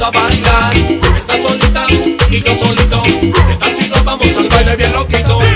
vamos a bailar. Está solita y yo solito. ¿Qué tal si nos vamos al baile bien loquito?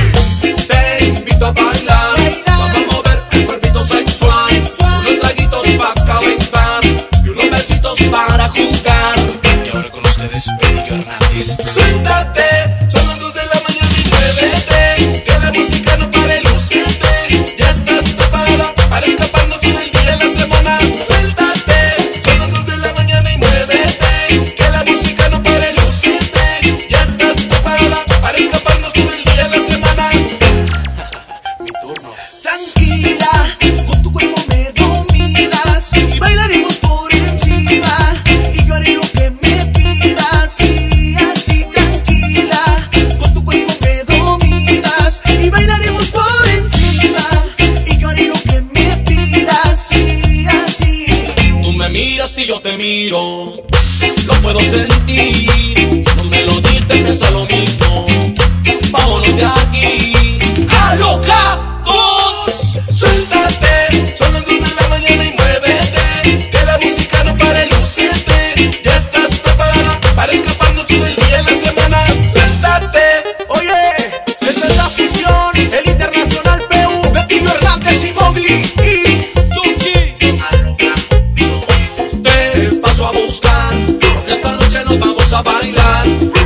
te miro, lo puedo sentir. No me lo diste, pienso lo mismo. Vámonos ya.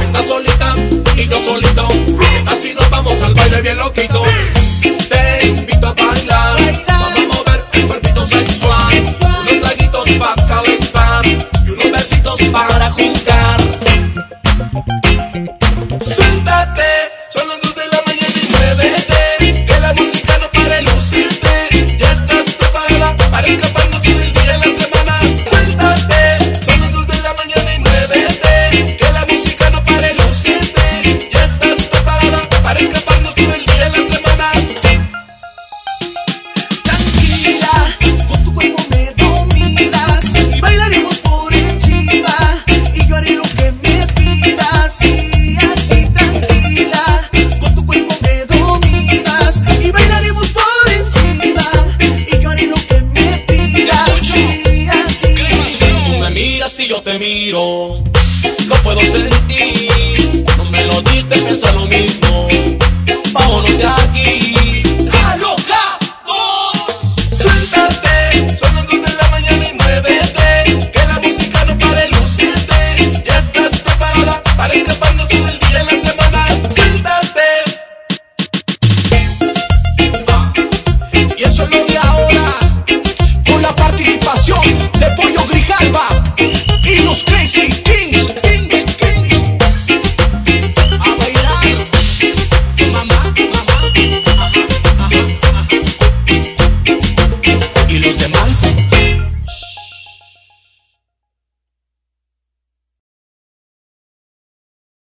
Está solita y yo solito. Así nos vamos al baile bien loquito. te miro, no puedo sentir, no me lo diste